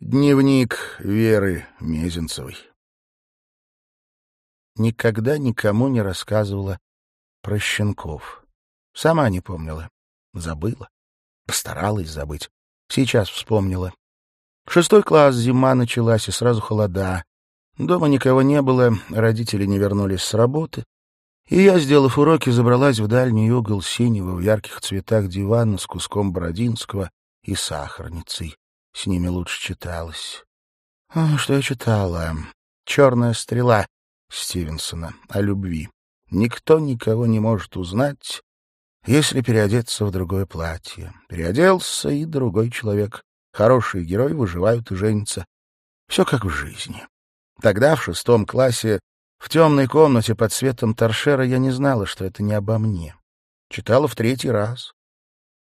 Дневник Веры Мезенцевой. Никогда никому не рассказывала про щенков. Сама не помнила. Забыла. Постаралась забыть. Сейчас вспомнила. Шестой класс, зима началась, и сразу холода. Дома никого не было, родители не вернулись с работы. И я, сделав уроки, забралась в дальний угол синего в ярких цветах дивана с куском бородинского и сахарницей. С ними лучше читалось. А, что я читала? «Черная стрела» Стивенсона о любви. Никто никого не может узнать, если переодеться в другое платье. Переоделся и другой человек. Хорошие герои выживают и женятся. Все как в жизни. Тогда, в шестом классе, в темной комнате под светом торшера, я не знала, что это не обо мне. Читала в третий раз.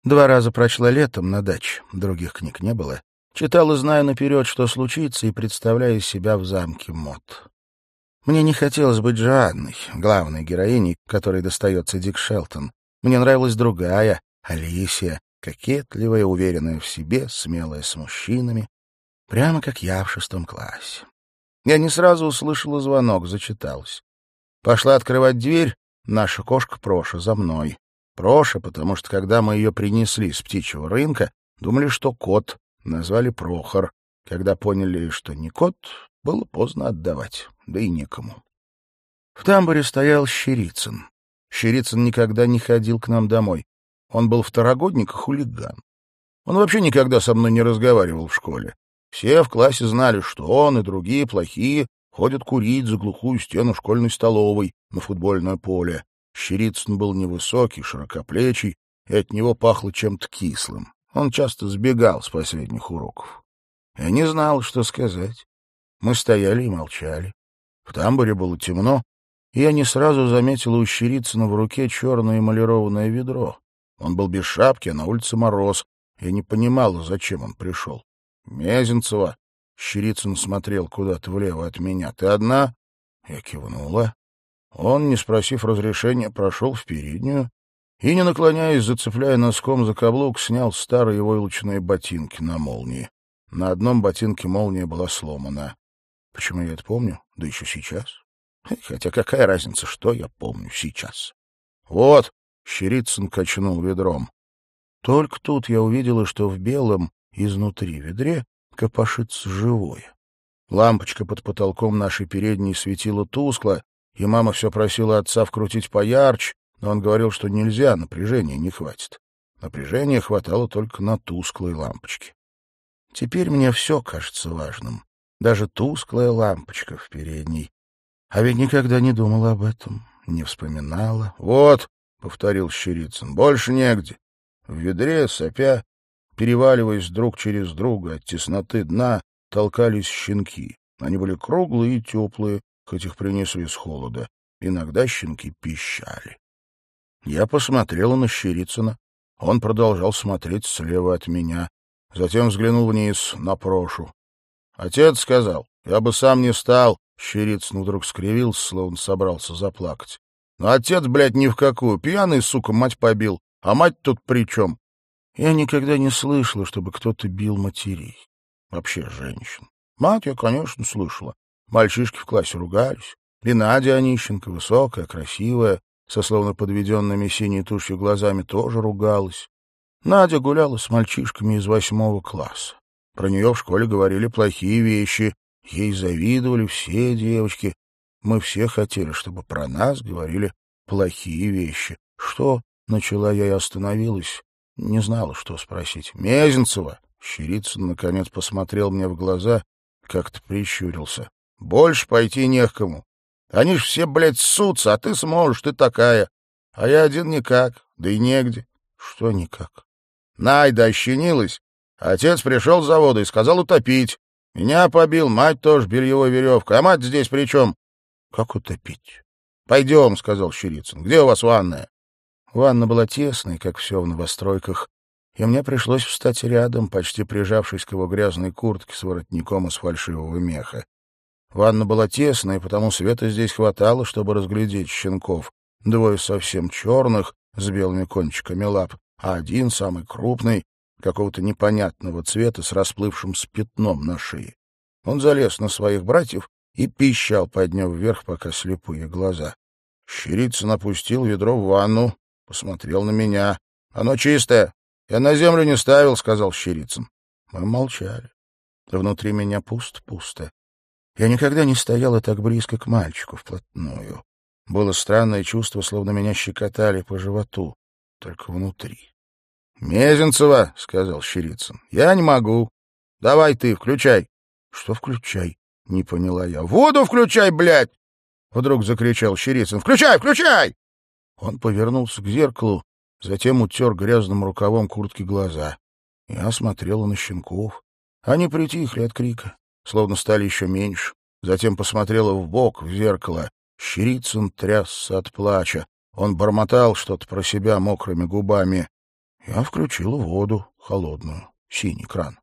Два раза прочла летом на даче, других книг не было. Читала, зная наперед, что случится, и представляя себя в замке Мот. Мне не хотелось быть Джоанной, главной героиней, которой достается Дик Шелтон. Мне нравилась другая, Алисия, кокетливая, уверенная в себе, смелая с мужчинами, прямо как я в шестом классе. Я не сразу услышала звонок, зачиталась. Пошла открывать дверь, наша кошка Проша за мной. Проша, потому что, когда мы ее принесли с птичьего рынка, думали, что кот, назвали Прохор. Когда поняли, что не кот, было поздно отдавать, да и некому. В тамбуре стоял Щерицын. Щерицын никогда не ходил к нам домой. Он был второгодник и хулиган. Он вообще никогда со мной не разговаривал в школе. Все в классе знали, что он и другие плохие ходят курить за глухую стену школьной столовой на футбольное поле. Щерицын был невысокий, широкоплечий, и от него пахло чем-то кислым. Он часто сбегал с последних уроков. Я не знал, что сказать. Мы стояли и молчали. В тамбуре было темно, и я не сразу заметил у Щерицына в руке черное эмалированное ведро. Он был без шапки, а на улице мороз. Я не понимал, зачем он пришел. — Мезенцева. Щерицын смотрел куда-то влево от меня. — Ты одна? Я кивнула. Он, не спросив разрешения, прошел в переднюю и, не наклоняясь, зацепляя носком за каблук, снял старые войлочные ботинки на молнии. На одном ботинке молния была сломана. Почему я это помню? Да еще сейчас. Хотя какая разница, что я помню сейчас? Вот, Щерицын качнул ведром. Только тут я увидела, что в белом изнутри ведре копошится живое. Лампочка под потолком нашей передней светила тускло, и мама все просила отца вкрутить поярче, но он говорил, что нельзя, напряжения не хватит. Напряжения хватало только на тусклой лампочке. Теперь мне все кажется важным, даже тусклая лампочка в передней. А ведь никогда не думала об этом, не вспоминала. — Вот, — повторил Щерицын, — больше негде. В ведре, сопя, переваливаясь друг через друга от тесноты дна, толкались щенки. Они были круглые и теплые, хоть их принесли с холода. Иногда щенки пищали. Я посмотрела на Щерицына. Он продолжал смотреть слева от меня. Затем взглянул вниз, на Прошу. Отец сказал, я бы сам не стал. Щерицын вдруг скривился, словно собрался заплакать. Но отец, блядь, ни в какую. Пьяный, сука, мать побил. А мать тут при чем? Я никогда не слышала, чтобы кто-то бил матерей. Вообще женщин. Мать я, конечно, слышала. Мальчишки в классе ругались. И Надя Онищенко, высокая, красивая, со словно подведенными синей тушью глазами, тоже ругалась. Надя гуляла с мальчишками из восьмого класса. Про нее в школе говорили плохие вещи. Ей завидовали все девочки. Мы все хотели, чтобы про нас говорили плохие вещи. Что? Начала я и остановилась. Не знала, что спросить. Мезенцева! Щерицын, наконец, посмотрел мне в глаза, как-то прищурился. Больше пойти не к кому. Они ж все, блядь, ссутся, а ты сможешь, ты такая. А я один никак, да и негде. Что никак? Найда ощенилась. Отец пришел с завода и сказал утопить. Меня побил, мать тоже бельевой веревкой. А мать здесь при чем? Как утопить? Пойдем, — сказал Щерицын. Где у вас ванная? Ванна была тесной, как все в новостройках, и мне пришлось встать рядом, почти прижавшись к его грязной куртке с воротником из фальшивого меха. Ванна была тесная, потому света здесь хватало, чтобы разглядеть щенков. Двое совсем черных, с белыми кончиками лап, а один, самый крупный, какого-то непонятного цвета с расплывшимся пятном на шее. Он залез на своих братьев и пищал, подняв вверх пока слепые глаза. Щерицын опустил ведро в ванну, посмотрел на меня. — Оно чистое. Я на землю не ставил, — сказал Щерицын. Мы молчали. Внутри меня пусто-пусто. Я никогда не стояла так близко к мальчику вплотную. Было странное чувство, словно меня щекотали по животу, только внутри. — Мезенцева, — сказал Щерицын, — я не могу. Давай ты, включай. — Что включай? — не поняла я. — Воду включай, блядь! — вдруг закричал Щерицын. — Включай, включай! Он повернулся к зеркалу, затем утер грязным рукавом куртки глаза. Я смотрела на щенков. Они притихли от крика, словно стали еще меньше. Затем посмотрела в бок в зеркало. Щерицын трясся от плача. Он бормотал что-то про себя мокрыми губами. Я включила воду, холодную, синий кран.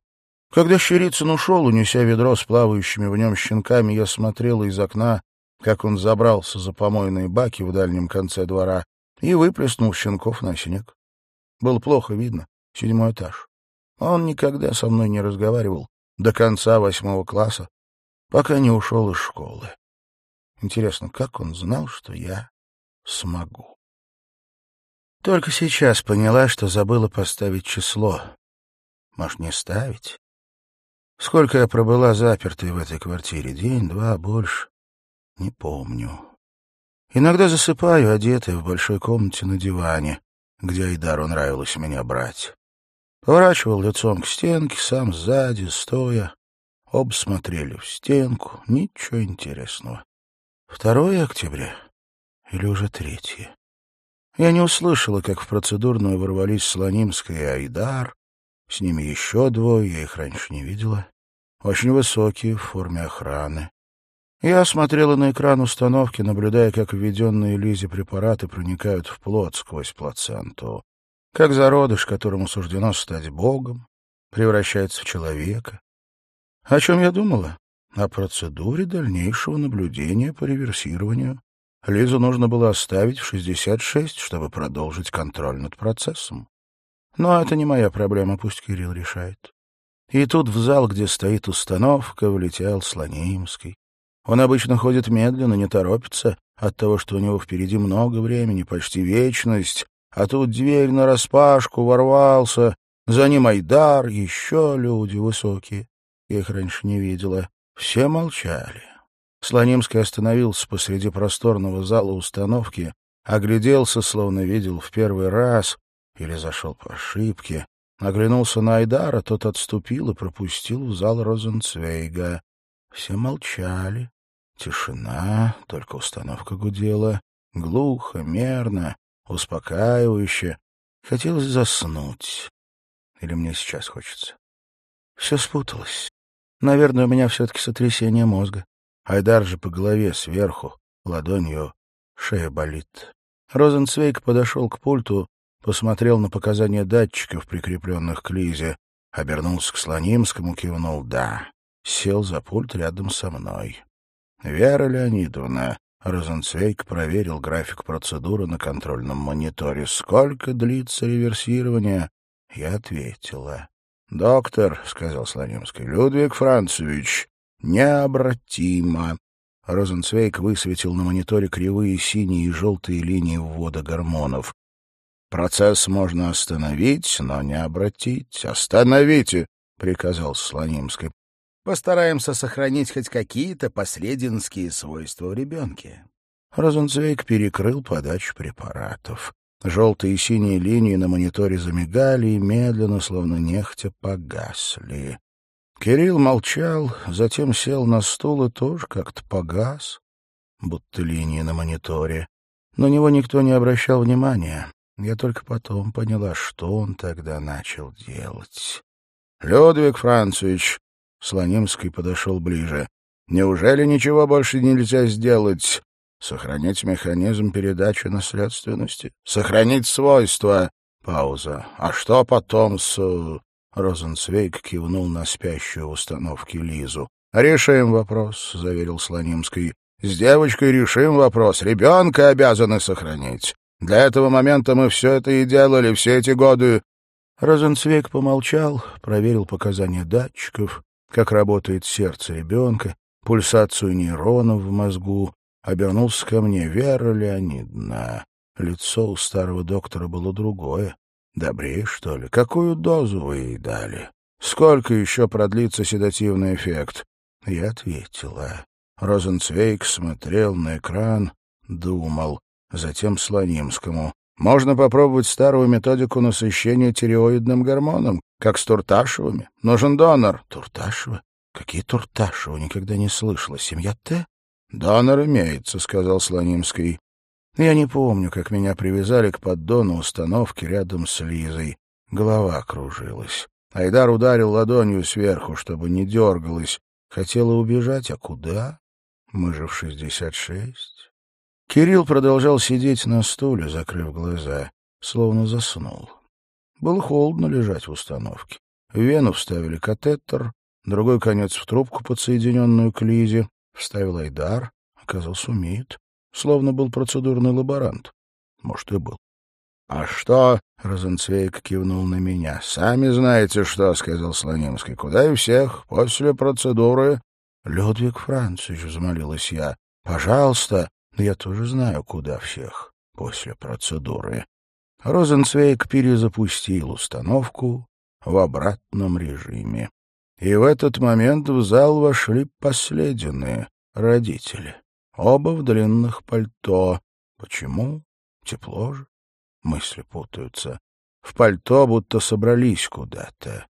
Когда Щерицын ушел, унеся ведро с плавающими в нем щенками, я смотрела из окна, как он забрался за помойные баки в дальнем конце двора и выплеснул щенков на снег. Было плохо видно, седьмой этаж. Он никогда со мной не разговаривал до конца восьмого класса, пока не ушел из школы. Интересно, как он знал, что я смогу? Только сейчас поняла, что забыла поставить число. Может, не ставить? Сколько я пробыла запертой в этой квартире? День, два, больше? Не помню. Иногда засыпаю, одетая в большой комнате на диване, где Айдару нравилось меня брать. Поворачивал лицом к стенке, сам сзади, стоя. Оба смотрели в стенку. Ничего интересного. Второе октября или уже третье? Я не услышала, как в процедурную ворвались Слонимская и Айдар. С ними еще двое, я их раньше не видела. Очень высокие, в форме охраны. Я смотрела на экран установки, наблюдая, как введенные Лизе препараты проникают в плод сквозь плаценту как зародыш, которому суждено стать Богом, превращается в человека. О чем я думала? О процедуре дальнейшего наблюдения по реверсированию. Лизу нужно было оставить в 66, чтобы продолжить контроль над процессом. Но это не моя проблема, пусть Кирилл решает. И тут в зал, где стоит установка, влетел Слонимский. Он обычно ходит медленно, не торопится, от того, что у него впереди много времени, почти вечность, а тут дверь нараспашку ворвался, за ним Айдар, еще люди высокие. Я их раньше не видела. Все молчали. Слонимский остановился посреди просторного зала установки, огляделся, словно видел в первый раз, или зашел по ошибке. Оглянулся на Айдара, тот отступил и пропустил в зал Розенцвейга. Все молчали. Тишина, только установка гудела. Глухо, мерно успокаивающе. Хотелось заснуть. Или мне сейчас хочется? Все спуталось. Наверное, у меня все-таки сотрясение мозга. Айдар же по голове сверху, ладонью, шея болит. Розенцвейк подошел к пульту, посмотрел на показания датчиков, прикрепленных к Лизе, обернулся к Слонимскому, кивнул «да». Сел за пульт рядом со мной. «Вера Леонидовна, Розенцвейк проверил график процедуры на контрольном мониторе. «Сколько длится реверсирование?» Я ответила. «Доктор», — сказал Слонимский, — «Людвиг Францевич, необратимо». Розенцвейк высветил на мониторе кривые синие и желтые линии ввода гормонов. «Процесс можно остановить, но не обратить. Остановите!» — приказал Слонимский. Постараемся сохранить хоть какие-то послединские свойства в ребенке. Розенцвейк перекрыл подачу препаратов. Желтые и синие линии на мониторе замигали и медленно, словно нехотя, погасли. Кирилл молчал, затем сел на стул и тоже как-то погас, будто линии на мониторе. На него никто не обращал внимания. Я только потом поняла, что он тогда начал делать. — Людвиг Францевич, Слонимский подошел ближе. «Неужели ничего больше нельзя сделать? Сохранить механизм передачи наследственности? Сохранить свойства?» Пауза. «А что потом с...» Розенцвейк кивнул на спящую установки Лизу. «Решим вопрос», — заверил Слонимский. «С девочкой решим вопрос. Ребенка обязаны сохранить. Для этого момента мы все это и делали все эти годы. Розенцвейк помолчал, проверил показания датчиков, как работает сердце ребенка, пульсацию нейронов в мозгу, обернулся ко мне. Вера Леонидовна, лицо у старого доктора было другое. Добрее, что ли? Какую дозу вы ей дали? Сколько еще продлится седативный эффект? Я ответила. Розенцвейк смотрел на экран, думал. Затем Слонимскому. Можно попробовать старую методику насыщения тиреоидным гормоном, как с Турташевыми. Нужен донор. Турташевы? Какие Турташевы? Никогда не слышала. Семья Т? Донор имеется, сказал Слонимский. Я не помню, как меня привязали к поддону установки рядом с Лизой. Голова кружилась. Айдар ударил ладонью сверху, чтобы не дергалась. Хотела убежать, а куда? Мы же в шестьдесят шесть. Кирилл продолжал сидеть на стуле, закрыв глаза, словно заснул. Было холодно лежать в установке. В вену вставили катетер, другой конец в трубку, подсоединенную к Лизе. Вставил Айдар, оказался умеет. Словно был процедурный лаборант. Может, и был. — А что? — Розенцвейк кивнул на меня. — Сами знаете что, — сказал Слонимский. — Куда и всех. После процедуры... — Людвиг Францевич, — взмолилась я. — Пожалуйста. Я тоже знаю, куда всех. После процедуры. Розенцвейк перезапустил установку в обратном режиме. И в этот момент в зал вошли последние родители. Оба в длинных пальто. Почему? Тепло же. Мысли путаются. В пальто будто собрались куда-то.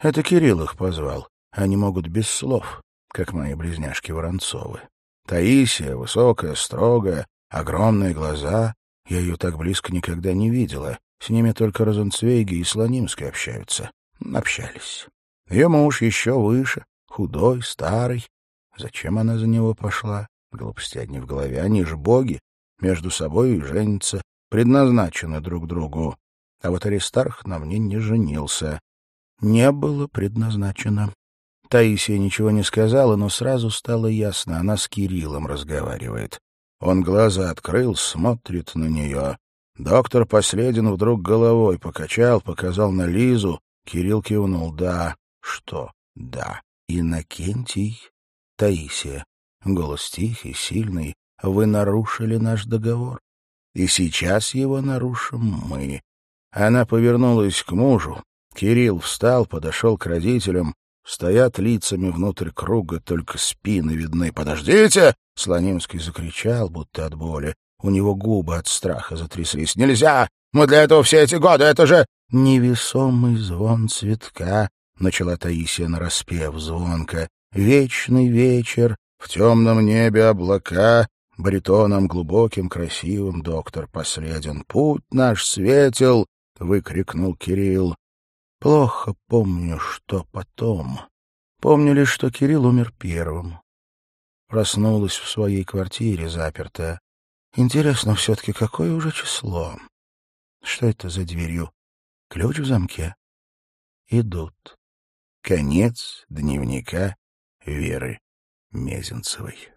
Это Кирилл их позвал. Они могут без слов, как мои близняшки Воронцовы. Таисия, высокая, строгая, огромные глаза. Я ее так близко никогда не видела. С ними только Розенцвейги и Слонимский общаются. Общались. Ее муж еще выше, худой, старый. Зачем она за него пошла? Глупости одни в голове. Они же боги. Между собой и женятся. Предназначены друг другу. А вот Аристарх на мне не женился. Не было предназначено. Таисия ничего не сказала, но сразу стало ясно. Она с Кириллом разговаривает. Он глаза открыл, смотрит на нее. Доктор Последин вдруг головой покачал, показал на Лизу. Кирилл кивнул. «Да». «Что?» «Да». «Иннокентий?» «Таисия». Голос тихий, сильный. «Вы нарушили наш договор. И сейчас его нарушим мы». Она повернулась к мужу. Кирилл встал, подошел к родителям. Стоят лицами внутрь круга, только спины видны. «Подождите!» — Слонимский закричал, будто от боли. У него губы от страха затряслись. «Нельзя! Мы для этого все эти годы, это же...» «Невесомый звон цветка», — начала Таисия нараспев звонко. «Вечный вечер, в темном небе облака, баритоном глубоким, красивым доктор последен. Путь наш светил!» — выкрикнул Кирилл. Плохо помню, что потом. Помню лишь, что Кирилл умер первым. Проснулась в своей квартире, запертая. Интересно все-таки, какое уже число? Что это за дверью? Ключ в замке? Идут. Конец дневника Веры Мезенцевой.